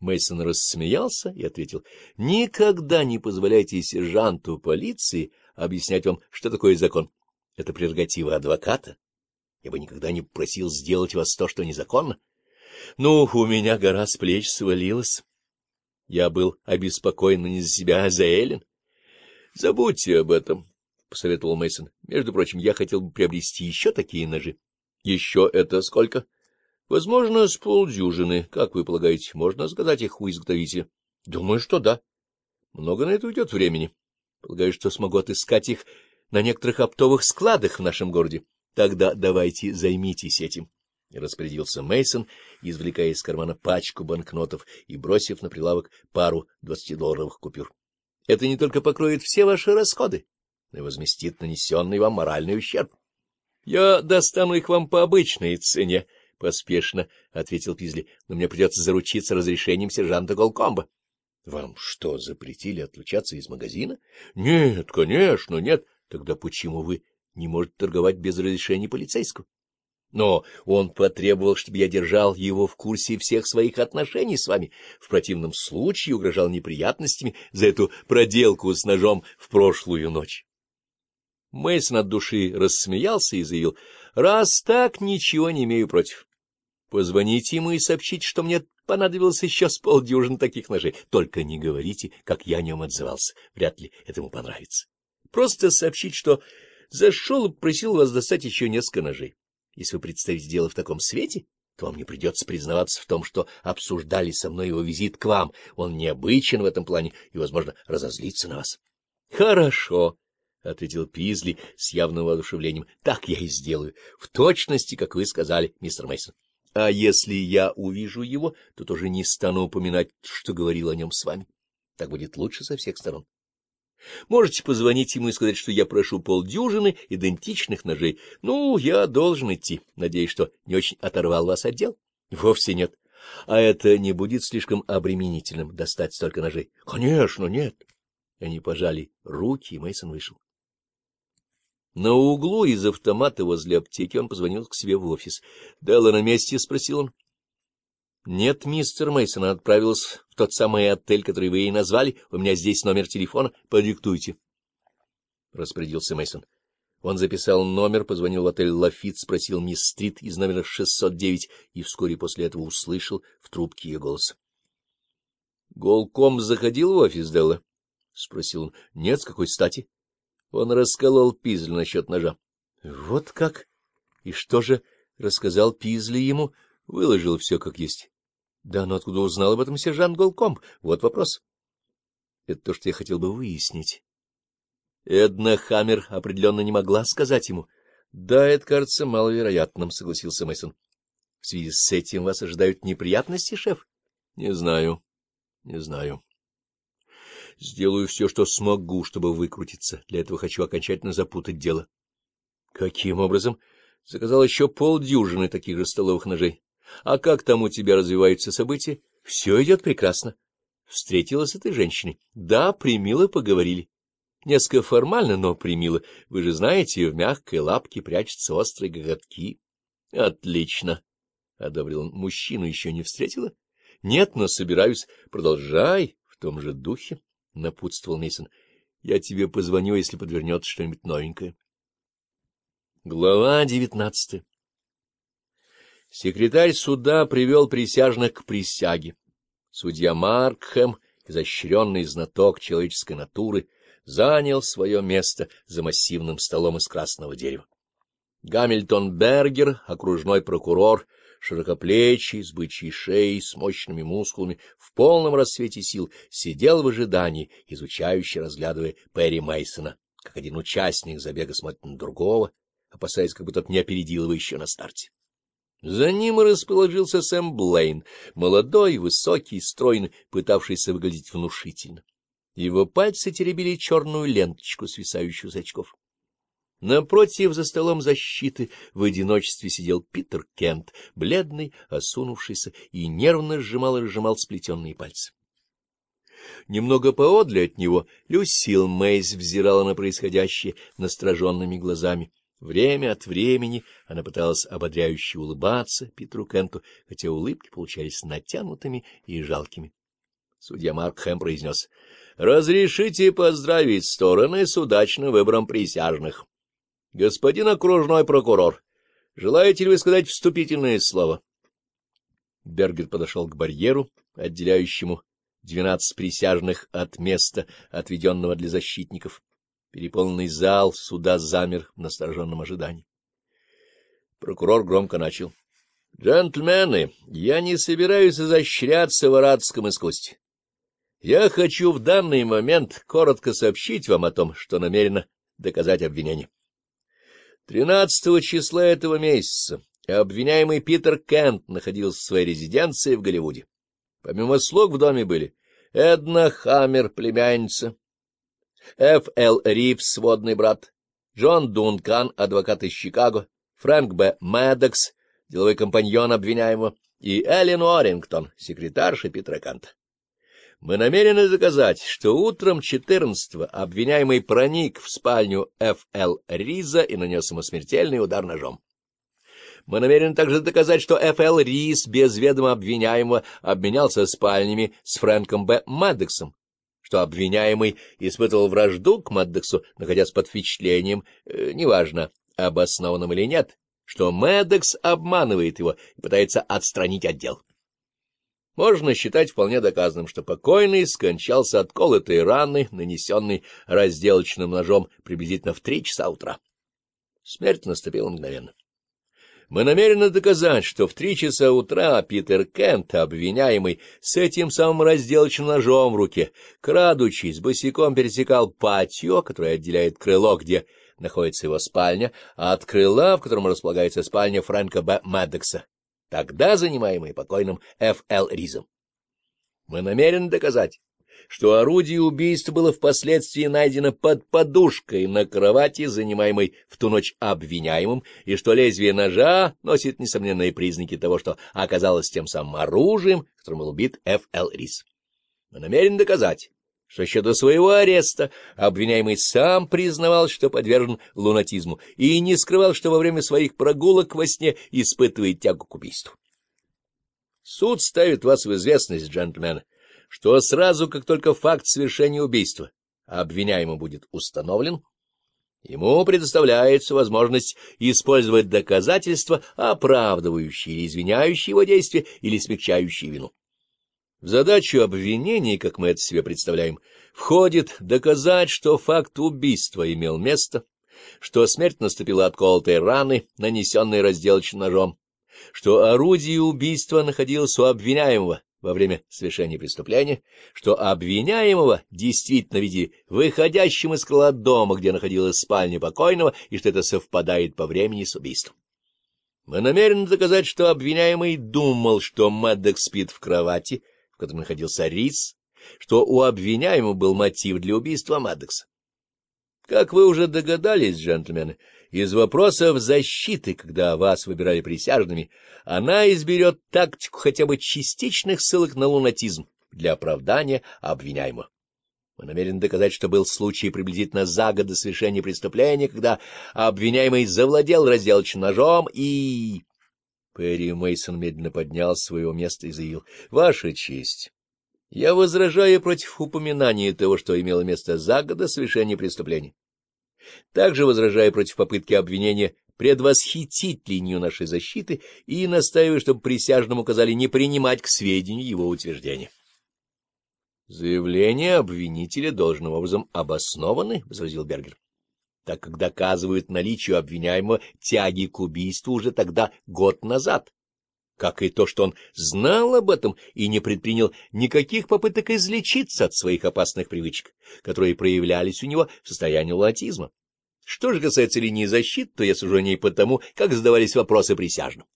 Мейсон рассмеялся и ответил, — Никогда не позволяйте сержанту полиции объяснять вам, что такое закон. Это прерогатива адвоката. Я бы никогда не просил сделать вас то, что незаконно. Ну, у меня гора с плеч свалилась. Я был обеспокоен не за себя, а за Эллен. — Забудьте об этом, — посоветовал Мейсон. Между прочим, я хотел бы приобрести еще такие ножи. — Еще это сколько? — Возможно, с полдюжины, как вы полагаете, можно сказать их у изготовителя. Думаю, что да. Много на это уйдет времени. Полагаю, что смогу отыскать их на некоторых оптовых складах в нашем городе. Тогда давайте займитесь этим. — распорядился Мейсон, извлекая из кармана пачку банкнотов и бросив на прилавок пару двадцатидолларовых купюр. — Это не только покроет все ваши расходы, но и возместит нанесенный вам моральный ущерб. — Я достану их вам по обычной цене, — поспешно ответил Пизли, — но мне придется заручиться разрешением сержанта Голкомба. — Вам что, запретили отлучаться из магазина? — Нет, конечно, нет. Тогда почему вы не можете торговать без разрешения полицейского? Но он потребовал, чтобы я держал его в курсе всех своих отношений с вами. В противном случае угрожал неприятностями за эту проделку с ножом в прошлую ночь. Мэйс над души рассмеялся и заявил, — раз так, ничего не имею против. Позвоните ему и сообщите, что мне понадобилось еще с полдюжин таких ножей. Только не говорите, как я о нем отзывался. Вряд ли этому понравится. Просто сообщить, что зашел и просил вас достать еще несколько ножей. Если вы представите дело в таком свете, то вам не придется признаваться в том, что обсуждали со мной его визит к вам. Он необычен в этом плане и, возможно, разозлится на вас. — Хорошо, — ответил Пизли с явным воодушевлением. — Так я и сделаю, в точности, как вы сказали, мистер Мейсон а если я увижу его, то тоже не стану упоминать, что говорил о нем с вами. Так будет лучше со всех сторон. Можете позвонить ему и сказать, что я прошу полдюжины идентичных ножей. Ну, я должен идти. Надеюсь, что не очень оторвал вас от дел. Вовсе нет. А это не будет слишком обременительным достать столько ножей? Конечно, нет. Они пожали руки, и Мейсон вышел. На углу из автомата возле аптеки он позвонил к себе в офис. — Делла на месте? — спросил он. — Нет, мистер Мейсон, она отправилась в тот самый отель, который вы ей назвали. У меня здесь номер телефона. Подиктуйте. — распорядился Мейсон. Он записал номер, позвонил в отель «Лафит», спросил мисс Стрит из номера 609 и вскоре после этого услышал в трубке ее голос. — Голком заходил в офис, Делла? — спросил он. — Нет, с какой стати? Он расколол Пизли насчет ножа. — Вот как? И что же? — рассказал пизли ему, выложил все как есть. — Да, но откуда узнал об этом сержант Голком? Вот вопрос. — Это то, что я хотел бы выяснить. Эдна Хаммер определенно не могла сказать ему. — Да, это кажется маловероятным, — согласился Мэйсон. — В связи с этим вас ожидают неприятности, шеф? — Не знаю, не знаю. Сделаю все, что смогу, чтобы выкрутиться. Для этого хочу окончательно запутать дело. — Каким образом? Заказал еще полдюжины таких же столовых ножей. А как там у тебя развиваются события? Все идет прекрасно. Встретилась с этой женщиной. Да, примило поговорили. Несколько формально, но примило. Вы же знаете, в мягкой лапке прячутся острые гоготки. — Отлично, — одобрил он. — Мужчину еще не встретила? — Нет, но собираюсь. Продолжай в том же духе. — напутствовал Мейсон. Я тебе позвоню, если подвернется что-нибудь новенькое. Глава девятнадцатая Секретарь суда привел присяжных к присяге. Судья Маркхэм, изощренный знаток человеческой натуры, занял свое место за массивным столом из красного дерева. Гамильтон Бергер, окружной прокурор, широкоплечий, с бычьей шеей, с мощными мускулами, в полном рассвете сил, сидел в ожидании, изучающе разглядывая Перри Мейсона, как один участник забега смотрит на другого, опасаясь, как бы тот не опередил его еще на старте. За ним расположился Сэм Блейн, молодой, высокий, стройный, пытавшийся выглядеть внушительно. Его пальцы теребили черную ленточку, свисающую с очков. Напротив, за столом защиты, в одиночестве сидел Питер Кент, бледный, осунувшийся, и нервно сжимал и разжимал сплетенные пальцы. Немного поодли от него Люсил Мейс взирала на происходящее настороженными глазами. Время от времени она пыталась ободряюще улыбаться Питеру Кенту, хотя улыбки получались натянутыми и жалкими. Судья Марк Хэм произнес, — Разрешите поздравить стороны с удачным выбором присяжных. — Господин окружной прокурор, желаете ли вы сказать вступительное слово? Бергер подошел к барьеру, отделяющему двенадцать присяжных от места, отведенного для защитников. Переполненный зал суда замер в настороженном ожидании. Прокурор громко начал. — Джентльмены, я не собираюсь изощряться в арабском искусстве. Я хочу в данный момент коротко сообщить вам о том, что намерено доказать обвинение. 13 числа этого месяца обвиняемый Питер Кент находился в своей резиденции в Голливуде. Помимо слуг в доме были Эдна Хаммер, племянница, Ф. Л. Ривз, сводный брат, Джон Дункан, адвокат из Чикаго, Фрэнк Б. Мэддокс, деловой компаньон обвиняемого, и Эллен Орингтон, секретарша Питера Канта. Мы намерены доказать, что утром 14-го обвиняемый проник в спальню Ф.Л. Риза и нанес ему смертельный удар ножом. Мы намерены также доказать, что Ф.Л. Риз без ведома обвиняемого обменялся спальнями с Фрэнком Б. Маддексом, что обвиняемый испытывал вражду к Маддексу, находясь под впечатлением, э, неважно, обоснованным или нет, что Маддекс обманывает его и пытается отстранить отдел можно считать вполне доказанным, что покойный скончался от колотой раны, нанесенной разделочным ножом приблизительно в три часа утра. Смерть наступила мгновенно. Мы намерены доказать, что в три часа утра Питер Кент, обвиняемый с этим самым разделочным ножом в руке, крадучись, босиком пересекал патио, которое отделяет крыло, где находится его спальня, а от крыла, в котором располагается спальня Фрэнка Б. Мэддекса тогда занимаемые покойным Ф.Л. Ризом. Мы намерены доказать, что орудие убийства было впоследствии найдено под подушкой на кровати, занимаемой в ту ночь обвиняемым, и что лезвие ножа носит несомненные признаки того, что оказалось тем самым оружием, которым был убит Ф.Л. Риз. Мы намерены доказать, что еще до своего ареста обвиняемый сам признавал, что подвержен лунатизму, и не скрывал, что во время своих прогулок во сне испытывает тягу к убийству. Суд ставит вас в известность, джентльмен, что сразу, как только факт совершения убийства обвиняемый будет установлен, ему предоставляется возможность использовать доказательства, оправдывающие или извиняющие его действия или смягчающие вину. В задачу обвинений, как мы это себе представляем, входит доказать, что факт убийства имел место, что смерть наступила от колотой раны, нанесенной разделочным ножом, что орудие убийства находилось у обвиняемого во время совершения преступления, что обвиняемого действительно видели выходящим из крыла дома, где находилась спальня покойного, и что это совпадает по времени с убийством. Мы намерены доказать, что обвиняемый думал, что Мэддок спит в кровати, в котором находился Рис, что у обвиняемого был мотив для убийства Маддекса. Как вы уже догадались, джентльмены, из вопросов защиты, когда вас выбирали присяжными, она изберет тактику хотя бы частичных ссылок на лунатизм для оправдания обвиняемого. Мы намерены доказать, что был случай приблизительно за год до совершения преступления, когда обвиняемый завладел разделочным ножом и... Перри Мейсон медленно поднял своего места и заявил. — Ваша честь, я возражаю против упоминания того, что имело место за года совершения преступления. Также возражаю против попытки обвинения предвосхитить линию нашей защиты и настаиваю, чтобы присяжным указали не принимать к сведению его утверждения. — Заявление обвинителя должным образом обоснованы, — возразил Бергер так как доказывают наличие обвиняемого тяги к убийству уже тогда год назад, как и то, что он знал об этом и не предпринял никаких попыток излечиться от своих опасных привычек, которые проявлялись у него в состоянии латизма. Что же касается линии защиты, то я сужу о ней потому, как задавались вопросы присяжным.